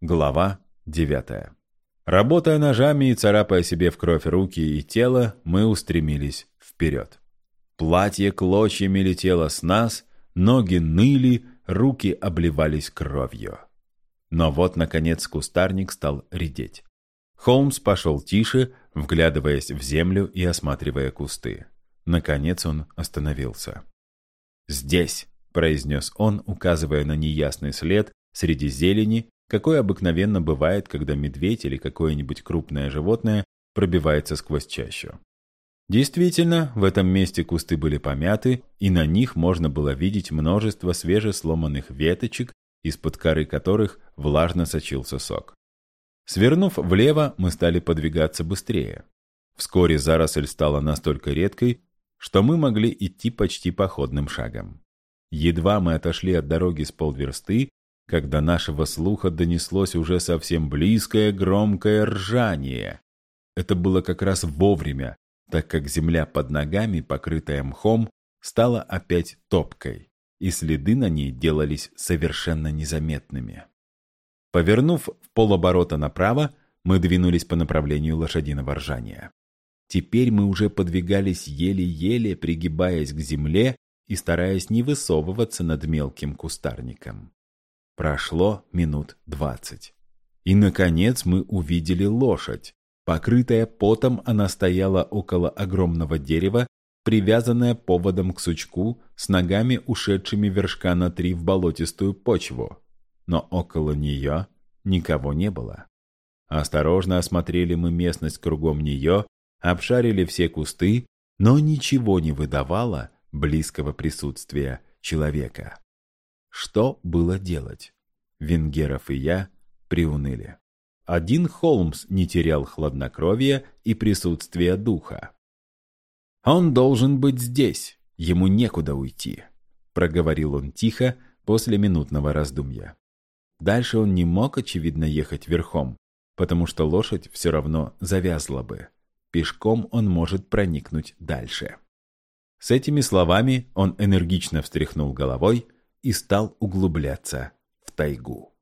Глава 9. Работая ножами и царапая себе в кровь руки и тело, мы устремились вперед. Платье клочьями летело с нас, ноги ныли, руки обливались кровью. Но вот, наконец, кустарник стал редеть. Холмс пошел тише, вглядываясь в землю и осматривая кусты. Наконец он остановился. «Здесь», — произнес он, указывая на неясный след среди зелени, какой обыкновенно бывает, когда медведь или какое-нибудь крупное животное пробивается сквозь чащу. Действительно, в этом месте кусты были помяты, и на них можно было видеть множество свежесломанных веточек, из-под коры которых влажно сочился сок. Свернув влево, мы стали подвигаться быстрее. Вскоре заросль стала настолько редкой, что мы могли идти почти походным шагом. Едва мы отошли от дороги с полверсты, когда нашего слуха донеслось уже совсем близкое громкое ржание. Это было как раз вовремя, так как земля под ногами, покрытая мхом, стала опять топкой, и следы на ней делались совершенно незаметными. Повернув в полоборота направо, мы двинулись по направлению лошадиного ржания. Теперь мы уже подвигались еле-еле, пригибаясь к земле и стараясь не высовываться над мелким кустарником. Прошло минут двадцать. И, наконец, мы увидели лошадь. Покрытая потом, она стояла около огромного дерева, привязанная поводом к сучку, с ногами, ушедшими вершка на три в болотистую почву но около нее никого не было. Осторожно осмотрели мы местность кругом нее, обшарили все кусты, но ничего не выдавало близкого присутствия человека. Что было делать? Венгеров и я приуныли. Один Холмс не терял хладнокровия и присутствия духа. «Он должен быть здесь, ему некуда уйти», — проговорил он тихо после минутного раздумья. Дальше он не мог, очевидно, ехать верхом, потому что лошадь все равно завязла бы. Пешком он может проникнуть дальше. С этими словами он энергично встряхнул головой и стал углубляться в тайгу.